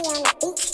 ラジオの1